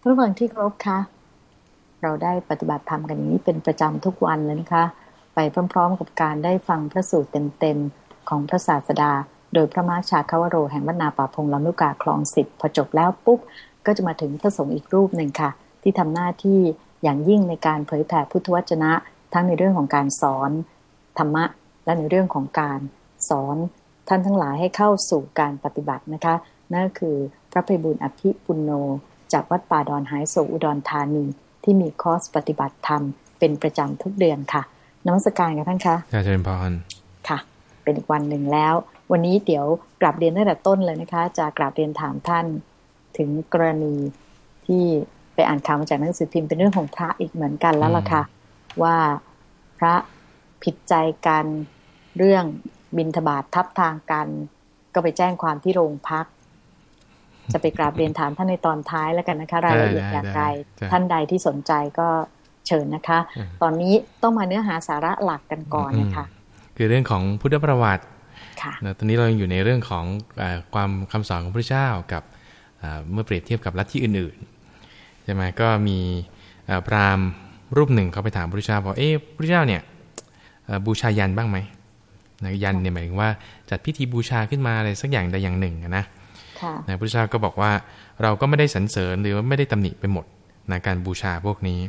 ผู้ฟังที่ครพคะเราได้ปฏิบัติธรรมกันอย่างนี้เป็นประจำทุกวันเลยนะคะ ไปพร้อมๆ กับการได้ฟังพระสูตรเต็มๆ ของพระศาสดา โดยพระมาชาคาวโรแห่งวัดนาป่าพงลำลูกกาคลองสิบพอจบแล้วปุ๊บ ก็จะมาถึงพระสงฆ์อีกรูปหนึ่งค่ะ ที่ทำหน้าที่อย่างยิ่งในการเผยแผ่พุทธวจนะ ทั้งในเรื่องของการสอนธรรมะ และในเรื่องของการสอนท่านทั้งหลายให้เข้าสู่การปฏิบัตินะคะนั่นคือพระภัยบุญอภิปุณโญ จากวัดป่าดอนหายโศอุดรธานี ที่มีคอร์สปฏิบัติธรรม เป็นประจำทุกเดือนค่ะน้องสการกับท่านคะอาจารย์พรค่ะ เป็นอีกวันหนึ่งแล้ว วันนี้เดี๋ยวกลับเรียนตั้งแต่ต้นเลยนะคะ จะกลับเรียนถามท่าน ถึงกรณีที่ไปอ่านข่าวมาจากหนังสือพิมพ์เป็นเรื่องของพระอีกเหมือนกันแล้วล่ะค่ะ ว่าพระผิดใจกันเรื่องบินทบาททับทางกัน ก็ไปแจ้งความที่โรงพัก จะไปกราบเรียนถามท่านในตอนท้ายแล้วกันนะคะ รายละเอียดอย่างไร ท่านใดที่สนใจก็เชิญนะคะ ตอนนี้ต้องมาเนื้อหาสาระหลักกันก่อนนะคะ คือเรื่องของพุทธประวัติค่ะตอนนี้เรายังอยู่ในเรื่องของอความคำสอนของพระเจ้ากับเมื่อเปรียบเทียบกับลัทธิอื่นๆใช่ไหมก็มีพราหมณ์รูปหนึ่งเขาไปถามพระเจ้าบอกเอ๊ะพระเจ้าเนี่ยบูชายันบ้างไหมนะยันเนี่ยหมายถึงว่าจัดพิธีบูชาขึ้นมาอะไรสักอย่างใดอย่างหนึ่งนะ นะพระเจ้าก็บอกว่าเราก็ไม่ได้สรรเสริญหรือว่าไม่ได้ตำหนิไปหมดนะการบูชาพวกนี้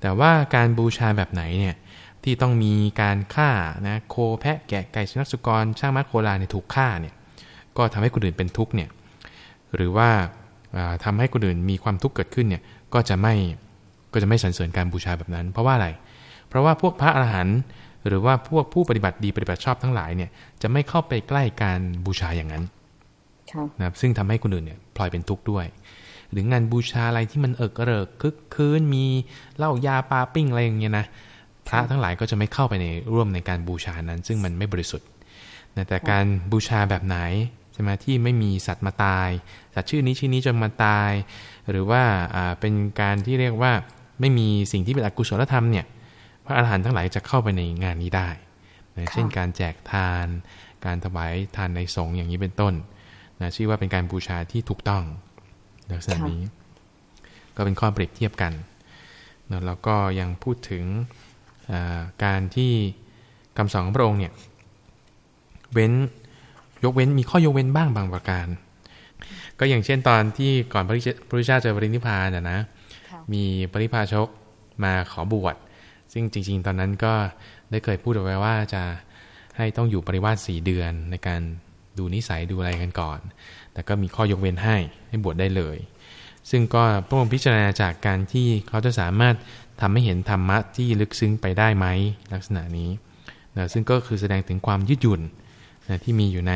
แต่ว่าการบูชาแบบไหนเนี่ยที่ต้องมีการฆ่านะโคแพะแกะไก่สุนัขสุกรช่างมัดโคลาเนี่ยถูกฆ่าเนี่ยก็ทำให้คนอื่นเป็นทุกข์เนี่ยหรือว่าทำให้คนอื่นมีความทุกข์เกิดขึ้นเนี่ยก็จะไม่ก็จะไม่สรรเสริญการบูชาแบบนั้น เพราะว่าอะไร เพราะว่าพวกพระอรหันต์หรือว่าพวกผู้ปฏิบัติดีปฏิบัติชอบทั้งหลายเนี่ยจะไม่เข้าไปใกล้การบูชาอย่างนั้น นะครับซึ่งทำให้คนอื่นเนี่ยพลอยเป็นทุกข์ด้วย หรืองานบูชาอะไรที่มันเอิกเริกคึกคืนมีเหล้ายาปาปิ้งอะไรอย่างเงี้ยนะพระทั้งหลายก็จะไม่เข้าไปในร่วมในการบูชานั้น ซึ่งมันไม่บริสุทธิ์แต่การบูชาแบบไหนใช่ไหมที่ไม่มีสัตว์มาตาย สัตว์ชื่อนี้ชื่อนี้จนมาตาย หรือว่าเป็นการที่เรียกว่าไม่มีสิ่งที่เป็นอกุศลธรรมเนี่ยพระอาหารหันต์ทั้งหลายจะเข้าไปในงานนี้ได้เช่นการแจกทาน การถวายทานในสงฆ์อย่างนี้เป็นต้น นะชื่อว่าเป็นการบูชาที่ถูกต้องลักษณะนี้ ก็เป็นข้อเปรียบเทียบกันนะแล้วก็ยังพูดถึงการที่คำสอนของพระองค์เนี่ยเว้นยกเว้นมีข้อยกเว้นบ้างบางประการ ก็อย่างเช่นตอนที่ก่อนพระพุทธเจ้าเจอปรินิพพานนะมีปริพาชกมาขอบวชซึ่งจริง ๆ ตอนนั้นก็ได้เคยพูดเอาไว้ว่าจะให้ต้องอยู่ปริวาสสี่เดือนในการ ดูนิสัยดูอะไรกันก่อน แต่ก็มีข้อยกเว้นให้ให้บวชได้เลย ซึ่งก็พระองค์พิจารณาจากการที่เขาจะสามารถทำให้เห็นธรรมะที่ลึกซึ้งไปได้ไหมลักษณะนี้นะซึ่งก็คือแสดงถึงความยืดหยุ่นนะที่มีอยู่ใน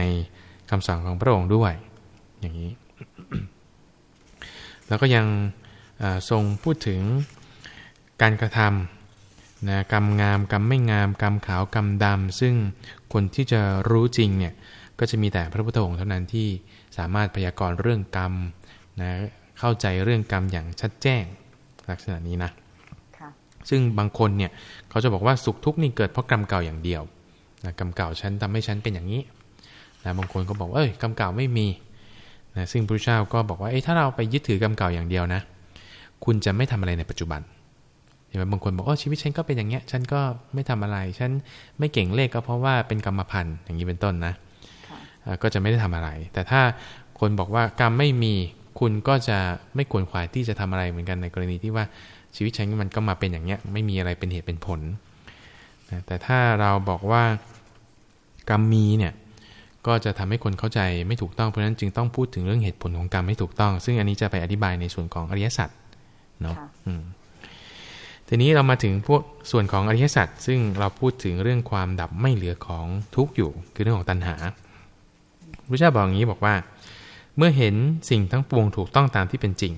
คำสั่งของพระองค์ด้วย อย่างนี้ แล้วก็ยังทรงพูดถึงการกระทำนะกรรมงามกรรมไม่งาม กรรมขาวกรรมดำซึ่งคนที่จะรู้จริงเนี่ย ก็จะมีแต่พระพุทธองค์เท่านั้นที่สามารถพยากรณ์เรื่องกรรมนะเข้าใจเรื่องกรรมอย่างชัดแจ้งลักษณะนี้นะซึ่งบางคนเนี่ยเขาจะบอกว่าสุขทุกข์นี่เกิดเพราะกรรมเก่าอย่างเดียวนะกรรมเก่าฉันทำให้ฉันเป็นอย่างนี้นะบางคนก็บอกเอ้ยกรรมเก่าไม่มีนะซึ่งพระเจ้าก็บอกว่าเอ้ถ้าเราไปยึดถือกรรมเก่าอย่างเดียวนะ คุณจะไม่ทำอะไรในปัจจุบันช่ไหมบางคนบอกโอ้ชีวิตฉันก็เป็นอย่างเงี้ย ฉันก็ไม่ทำอะไร ฉันไม่เก่งเลขก็เพราะว่าเป็นกรรมพันธุ์อย่างนี้เป็นต้นนะ ก็จะไม่ได้ทำอะไร แต่ถ้าคนบอกว่ากรรมไม่มีคุณก็จะไม่ควรขวายที่จะทำอะไรเหมือนกันในกรณีที่ว่าชีวิตฉันมันก็มาเป็นอย่างเงี้ยไม่มีอะไรเป็นเหตุเป็นผลแต่ถ้าเราบอกว่ากรรมมีเนี่ยก็จะทำให้คนเข้าใจไม่ถูกต้องเพราะฉะนั้นจึงต้องพูดถึงเรื่องเหตุผลของกรรมให้ถูกต้อง ซึ่งอันนี้จะไปอธิบายในส่วนของอริยสัจเนาะทีนี้เรามาถึงพวกส่วนของอริยสัจซึ่งเราพูดถึงเรื่องความดับไม่เหลือของทุกอยู่ คือเรื่องของตัณหา พระเจ้าบอกอย่างนี้บอกว่า เมื่อเห็นสิ่งทั้งปวงถูกต้องตามที่เป็นจริง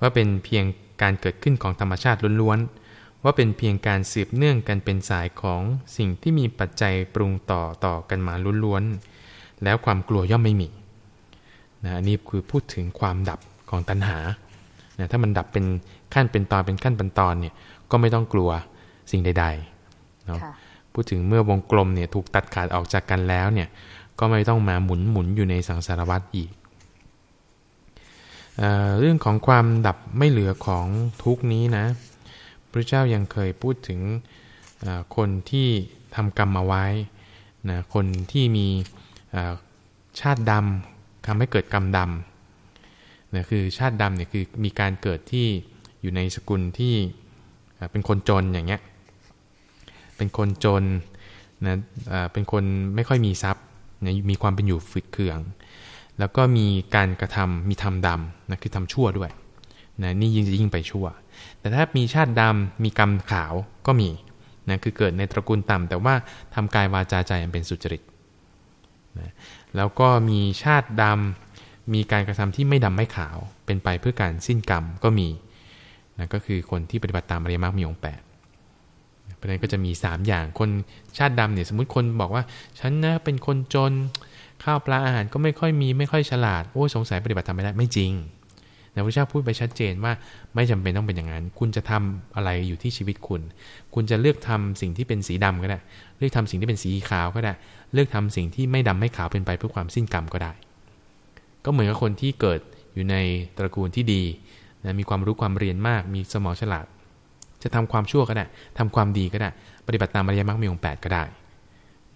ว่าเป็นเพียงการเกิดขึ้นของธรรมชาติล้วนๆ ว่าเป็นเพียงการสืบเนื่องกันเป็นสายของสิ่งที่มีปัจจัยปรุงต่อต่อกันมาล้วนๆ แล้วความกลัวย่อมไม่มีนะอันนี้คือพูดถึงความดับของตัณหานะถ้ามันดับเป็นขั้นเป็นตอนเป็นขั้นเป็นตอนเนี่ยก็ไม่ต้องกลัวสิ่งใดๆเนาะพูดถึงเมื่อวงกลมเนี่ยถูกตัดขาดออกจากกันแล้วเนี่ย ก็ไม่ต้องมาหมุนหมุนอยู่ในสังสารวัฏอีกเเรื่องของความดับไม่เหลือของทุกนี้นะ พระเจ้ายังเคยพูดถึงคนที่ทำกรรมมาไว้นะคนที่มีชาติดำทำให้เกิดกรรมดำนะคือชาติดำเนี่ยคือมีการเกิดที่อยู่ในสกุลที่เป็นคนจนอย่างเงี้ย เป็นคนจนนะเป็นคนไม่ค่อยมีทรัพย์ นะมีความเป็นอยู่ฝึกเคือง แล้วก็มีการกระทำมีทำดำนะคือทำชั่วด้วยนะนี่ยิ่งจะยิ่งไปชั่ว แต่ถ้ามีชาติดำมีกรรมขาวก็มีนะคือเกิดในตระกูลต่ำแต่ว่าทำกายวาจาใจเป็นสุจริตนะแล้วก็มีชาติดำมีการกระทำที่ไม่ดำไม่ขาว เป็นไปเพื่อการสิ้นกรรมก็มีนะก็คือคนที่ปฏิบัติตามอริยมรรคมีองค์แปด ราะนั้นก็จะมี 3 อย่างคนชาติดำเนี่ยสมมติคนบอกว่า ฉันนะเป็นคนจนข้าวปลาอาหารก็ไม่ค่อยมีไม่ค่อยฉลาดโอ้สงสัยปฏิบัติทำไม่ได้ไม่จริงนะพระเจ้าพูดไปชัดเจนว่าไม่จำเป็นต้องเป็นอย่างนั้น คุณจะทำอะไรอยู่ที่ชีวิตคุณ คุณจะเลือกทำสิ่งที่เป็นสีดำก็ได้ เลือกทำสิ่งที่เป็นสีขาวก็ได้ เลือกทำสิ่งที่ไม่ดำไม่ขาวเป็นไปเพื่อความสิ้นกรรมก็ได้ ก็เหมือนกับคนที่เกิดอยู่ในตระกูลที่ดีนะมีความรู้ความเรียนมาก มีสมองฉลาด จะทำความชั่วก็ได้ทำความดีก็ได้ ปฏิบัติตามอริยมรรคมีองค์แปดก็ได้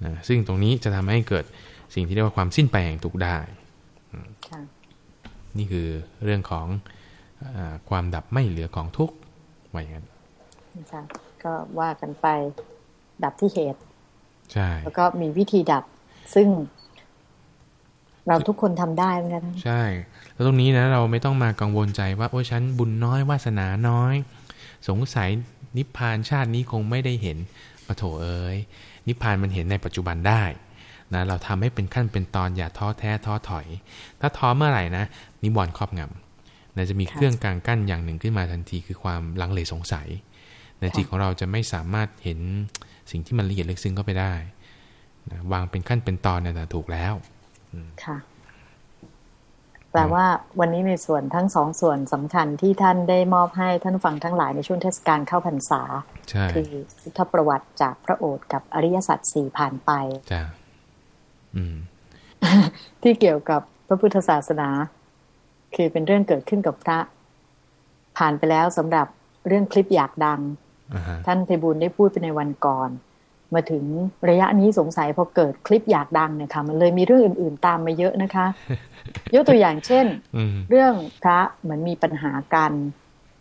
นะซึ่งตรงนี้จะทำให้เกิดสิ่งที่เรียกว่าความสิ้นไปแห่งทุกได้ นี่คือเรื่องของอความดับไม่เหลือของทุกข์ว่าอย่างนั้นก็ว่ากันไปดับที่เหตุใช่แล้วก็มีวิธีดับซึ่ง เราทุกคนทำได้เหมือนกันใช่ แล้วตรงนี้นะเราไม่ต้องมากังวลใจว่า โอ้ฉันบุญน้อยวาสนาน้อย สงสัยนิพพานชาตินี้คงไม่ได้เห็นปะโถเอ้ยนิพพานมันเห็นในปัจจุบันได้นะเราทำให้เป็นขั้นเป็นตอนอย่าท้อแท้ท้อถอย ถ้าท้อเมื่อไหร่นะนิวรณ์ครอบงำนะจะมีเครื่องกลางกั้นอย่างหนึ่งขึ้นมาทันทีคือความลังเลสงสัยในจิตของเราจะไม่สามารถเห็นสิ่งที่มันละเอียดลึกซึ้งก็ไปได้นะวางเป็นขั้นเป็นตอนเนี่ยถูกแล้วค่ะ แปลว่าวันนี้ในส่วนทั้งสองส่วนสำคัญที่ท่านได้มอบให้ท่านฟังทั้งหลายในช่วงเทศกาลเข้าพรรษา คือพุทธประวัติจากพระโอษฐ์กับอริยสัจสี่ผ่านไปจ้ที่เกี่ยวกับพระพุทธศาสนา คือเป็นเรื่องเกิดขึ้นกับพระ ผ่านไปแล้วสำหรับเรื่องคลิปอยากดัง uh-huh. ท่านเพบุญได้พูดไปในวันก่อน มาถึงระยะนี้สงสัยพอเกิดคลิปอยากดังเนี่ยค่ะมันเลยมีเรื่องอื่น ๆ ตามมาเยอะนะคะ ยกตัวอย่างเช่น เรื่องพระเหมือนมีปัญหากัน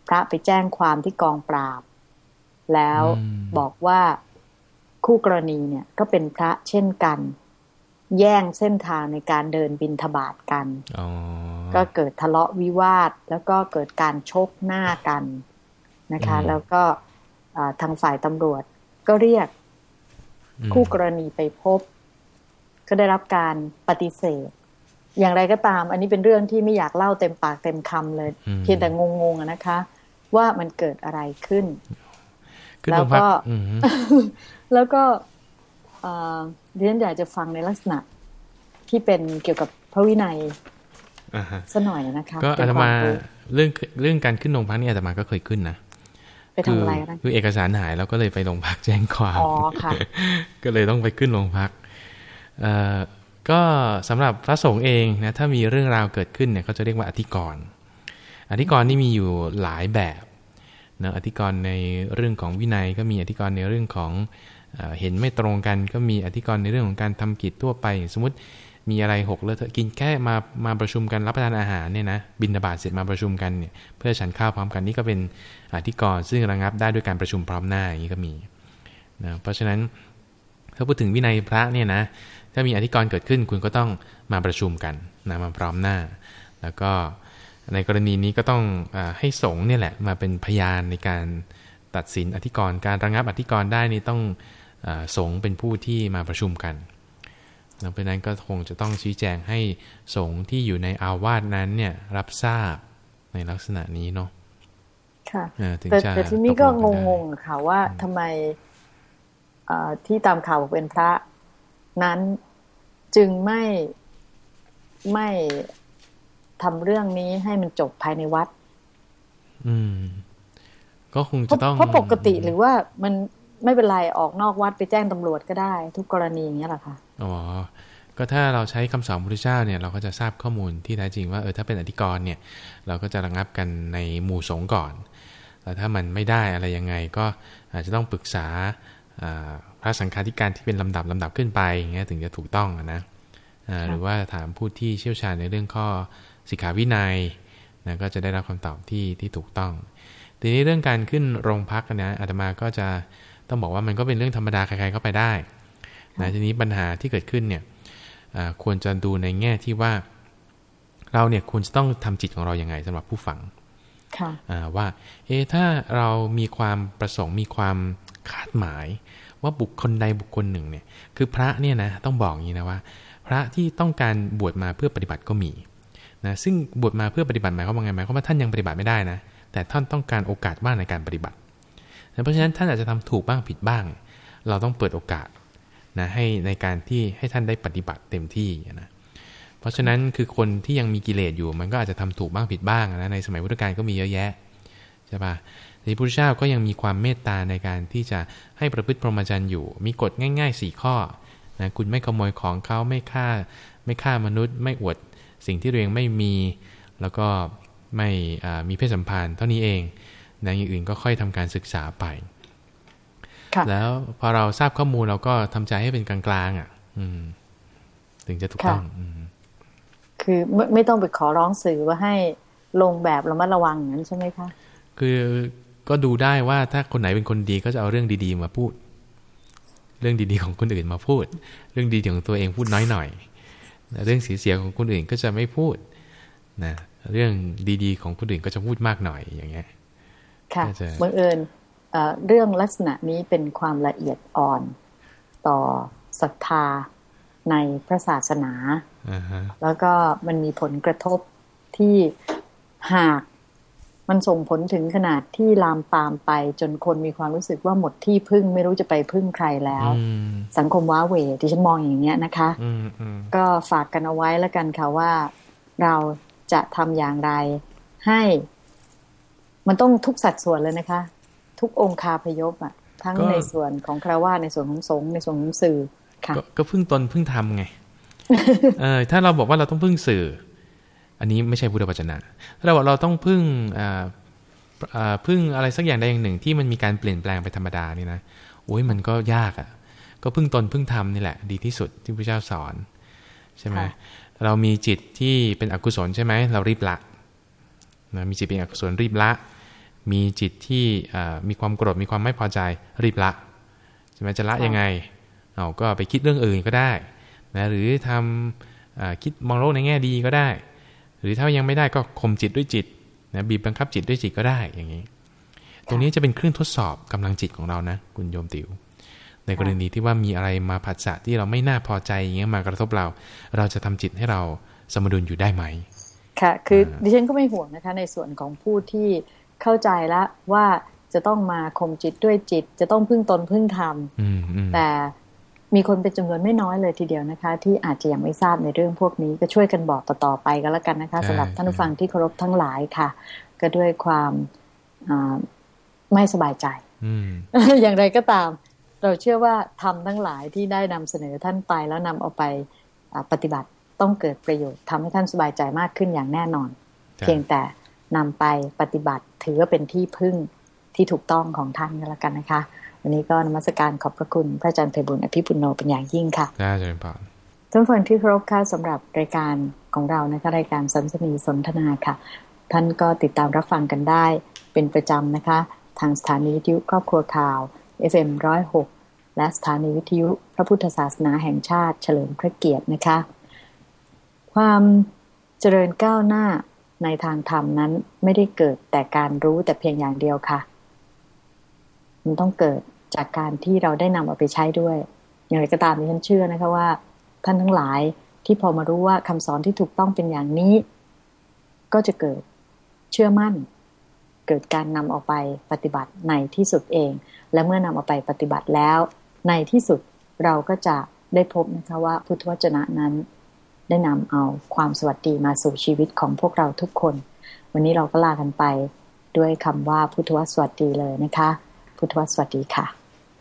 พระไปแจ้งความที่กองปราบ แล้วบอกว่าคู่กรณีเนี่ยก็เป็นพระเช่นกัน แย่งเส้นทางในการเดินบินทบาทกันก็เกิดทะเลาะวิวาท แล้วก็เกิดการชกหน้ากันนะคะ แล้วก็ทางฝ่ายตำรวจก็เรียก คู่กรณีไปพบ ก็ได้รับการปฏิเสธ อย่างไรก็ตาม อันนี้เป็นเรื่องที่ไม่อยากเล่าเต็มปากเต็มคำเลย เพียงแต่งงๆนะคะ ว่ามันเกิดอะไรขึ้น แล้วก็แล้วก็เรียนอยากจะฟังในลักษณะที่เป็นเกี่ยวกับพระวินัยสัหน่อยนะคะ ก็อาตมาเรื่องเรื่องการขึ้นโรงพักนี่อาตมาก็เคยขึ้นนะ ไปทำอะไรคือเอกสารหายแล้วก็เลยไปโรงพักแจ้งความอ๋อค่ะ ก็เลยต้องไปขึ้นโรงพักเอ่อก็สำหรับพระสงฆ์เองนะถ้ามีเรื่องราวเกิดขึ้นเนี่ยเขาจะเรียกว่าอธิกรณ์อธิกรณ์นี่มีอยู่หลายแบบนะอธิกรณ์ในเรื่องของวินัยก็มีอธิกรณ์ในเรื่องของเห็นไม่ตรงกัน ก็มีอธิกรณ์ในเรื่องของการทำกิจทั่วไป สมมติ มีอะไรหกแล้วเธอะกินแค่มามาประชุมกันรับประทานอาหารเนี่ยนะบินตบาทเสร็จมาประชุมกันเนี่ยเพื่อฉันข้าวพร้อมกันนี่ก็เป็นอธิกรณ์ซึ่งระงับได้ด้วยการประชุมพร้อมหน้าอย่างนี้ก็มีนะเพราะฉะนั้นถ้าพูดถึงวินัยพระเนี่ยนะถ้ามีอธิกรณ์เกิดขึ้นคุณก็ต้องมาประชุมกันนะมาพร้อมหน้า แล้วก็ในกรณีนี้ก็ต้องอให้สงฆ์เนี่ยแหละมาเป็นพยานในการตัดสินอธิกรณ์การระงับอธิกรณ์ได้นี่ต้องอสงฆ์เป็นผู้ที่มาประชุมกัน เพราะนั้นก็คงจะต้องชี้แจงให้สงฆ์ที่อยู่ในอาวาสนั้นเนี่ยรับทราบในลักษณะนี้เนาะค่ะแต่แต่ที่นี้ก็งงๆค่ะว่าทำไมที่ตามข่าวเป็นพระนั้นจึงไม่ไม่ทำเรื่องนี้ให้มันจบภายในวัด อืม ก็คงจะต้องเพราะปกติหรือว่ามันไม่เป็นไรออกนอกวัดไปแจ้งตำรวจก็ได้ ทุกกรณีอย่างเงี้ยแหละค่ะ อ๋อ ก็ถ้าเราใช้คำสอนพระพุทธเจ้าเนี่ยเราก็จะทราบข้อมูลที่แท้จริงว่าเออถ้าเป็นอธิกรณ์เนี่ยเราก็จะระงับกันในหมู่สงฆ์ก่อนแต่ถ้ามันไม่ได้อะไรยังไงก็อาจจะต้องปรึกษาพระสังฆาธิการที่เป็นลำดับลำดับขึ้นไปอย่างเงี้ยถึงจะถูกต้องนะหรือว่าถามผู้ที่เชี่ยวชาญในเรื่องข้อสิกขาวินัยนะก็จะได้รับคำตอบที่ที่ถูกต้อง ทีนี้เรื่องการขึ้นโรงพักนะอาตมาก็จะต้องบอกว่ามันก็เป็นเรื่องธรรมดาใครๆเข้าไปได้ นะทีนี้ปัญหาที่เกิดขึ้นเนี่ยควรจะดูในแง่ที่ว่า เราเนี่ยควรจะต้องทำจิตของเราอย่างไงสำหรับผู้ฟังว่าเอถ้าเรามีความประสงค์มีความคาดหมาย ว่าบุคคลใดบุคคลหนึ่งเนี่ย คือพระเนี่ยนะต้องบอกอย่างนี้นะว่า พระที่ต้องการบวชมาเพื่อปฏิบัติก็มีนะซึ่งบวชมาเพื่อปฏิบัติหมายความว่าไงหมายความว่าท่านยังปฏิบัติไม่ได้นะแต่ท่านต้องการโอกาสบ้างในการปฏิบัติ เพราะฉะนั้นท่านอาจจะทำถูกบ้างผิดบ้าง เราต้องเปิดโอกาส นะให้ในการที่ให้ท่านได้ปฏิบัติเต็มที่นะเพราะฉะนั้นคือคนที่ยังมีกิเลสอยู่ มันก็อาจจะทำถูกบ้างผิดบ้างนะในสมัยพุทธกาลก็มีเยอะแยะใช่ปะในพุทธเจ้าก็ยังมีความเมตตาในการที่จะให้ประพฤติพรหมจรรย์อยู่ มีกฎง่ายๆ4ข้อนะคุณไม่ขโมยของเขาไม่ฆ่าไม่ฆ่ามนุษย์ ไม่อวดสิ่งที่ตัวเองไม่มี แล้วก็ไม่มีเพศสัมพันธ์เท่านี้เองนะอย่างอื่นก็ค่อยทำการศึกษาไป แล้วพอเราทราบข้อมูลเราก็ทำใจให้เป็นกลางๆอะ อืม ถึงจะถูกต้องคือไม่ไม่ต้องไปขอร้องสื่อว่าให้ลงแบบระมัดระวังอย่างนั้นใช่ไหมคะ คือก็ดูได้ว่าถ้าคนไหนเป็นคนดีก็จะเอาเรื่องดีๆมาพูด เรื่องดีๆของคนอื่นมาพูด เรื่องดีของตัวเองพูดน้อยหน่อยเรื่องเสียๆของคนอื่นก็จะไม่พูดนะเรื่องดีๆ ของคนอื่นก็จะพูดมากหน่อยอย่างเงี้ยค่ะบังเอิญ เรื่องลักษณะนี้เป็นความละเอียดอ่อนต่อศรัทธาในพระศาสนา uh-huh. แล้วก็มันมีผลกระทบที่หากมันส่งผลถึงขนาดที่ลามปามไป จนคนมีความรู้สึกว่าหมดที่พึ่งไม่รู้จะไปพึ่งใครแล้ว สังคมว้าเหวที่ฉันมองอย่างเนี้ยนะคะ ก็ฝากกันเอาไว้แล้วกันค่ะว่าเราจะทำอย่างไรให้ มันต้องทุกสัดส่วนเลยนะคะ ทุกองค์คาพยพอะ ทั้งในส่วนของคราวาในส่วนของสงฆ์ในส่วนของสื่อค่ะก็พึ่งตนพึ่งทำไงเออถ้าเราบอกว่าเราต้องพึ่งสื่อ อันนี้ไม่ใช่พุทธวจนะถ้าเราบอกเราต้องพึ่งอ่าพึ่งอะไรสักอย่างใดอย่างหนึ่งที่มันมีการเปลี่ยนแปลงไปธรรมดานี่นะโอ้ยมันก็ยากอะ ก็พึ่งตนพึ่งทำนี่แหละ ดีที่สุดที่พระเจ้าสอน ใช่ไหมเรามีจิตที่เป็นอกุศลใช่ไหมเรารีบละนะมีจิตเป็นอกุศลรีบละ มีจิตที่มีความโกรธมีความไม่พอใจรีบละใช่ไหมจะละยังไงเอาก็ไปคิดเรื่องอื่นก็ได้นะหรือทำคิดมองโลกในแง่ดีก็ได้ หรือถ้ายังไม่ได้ก็ข่มจิตด้วยจิตนะบีบบังคับจิตด้วยจิตก็ได้อย่างนี้ ตรงนี้จะเป็นเครื่องทดสอบกำลังจิตของเรานะ คุณโยมติว๋วในกรณีที่ว่ามีอะไรมาผัสสะที่เราไม่น่าพอใจอย่างเงี้ยมากระทบเรา เราจะทำจิตให้เราสมดุลอยู่ได้ไหม ค่ะ คือดิฉันก็ไม่ห่วงนะคะ ในส่วนของผู้ที่ เข้าใจแล้วว่าจะต้องมาข่มจิตด้วยจิต จะต้องพึ่งตนพึ่งธรรมแต่มีคนเป็นจำนวนไม่น้อยเลยทีเดียวนะคะ ที่อาจจะยังไม่ทราบในเรื่องพวกนี้ ก็ช่วยกันบอกต่อๆไปก็แล้วกันนะคะสำหรับท่านผู้ฟังที่เคารพทั้งหลายค่ะ ก็ด้วยความไม่สบายใจอย่างไรก็ตาม เราเชื่อว่าทำทั้งหลายที่ได้นำเสนอท่านไปแล้วนำเอาไปปฏิบัติต้องเกิดประโยชน์ทำให้ท่านสบายใจมากขึ้นอย่างแน่นอน เพียงแต่ นำไปปฏิบัติถือว่าเป็นที่พึ่งที่ถูกต้องของท่านก็แล้วกันนะคะ วันนี้ก็นมัสการขอบพระคุณพระอาจารย์เพบุญอภิปุโนเป็นอย่างยิ่งค่ะได้เชิญพานท่านฟังที่เคารพค่ะสำหรับรายการของเรานะคะรายการสัมสนีสนทนาค่ะ ท่านก็ติดตามรับฟังกันได้เป็นประจำนะคะ ทางสถานีวิทยุครอบครัวข่าว FM106 และสถานีวิทยุพระพุทธศาสนาแห่งชาติเฉลิมพระเกียรตินะคะ ความเจริญก้าวหน้า ในทางธรรมนั้นไม่ได้เกิดแต่การรู้แต่เพียงอย่างเดียวค่ะ มันต้องเกิดจากการที่เราได้นำเอาไปใช้ด้วย อย่างไรก็ตามที่ฉันเชื่อนะคะว่า ท่านทั้งหลายที่พอมารู้ว่าคำสอนที่ถูกต้องเป็นอย่างนี้ ก็จะเกิดเชื่อมั่น เกิดการนำออกไปปฏิบัติในที่สุดเอง และเมื่อนำเอาไปปฏิบัติแล้ว ในที่สุดเราก็จะได้พบนะคะว่าพุทธวจนะนั้น ได้นำเอาความสวัสดีมาสู่ชีวิตของพวกเราทุกคน วันนี้เราก็ลากันไปด้วยคำว่าพุทธวสวัสดีเลยนะคะ พุทธวสวัสดีค่ะ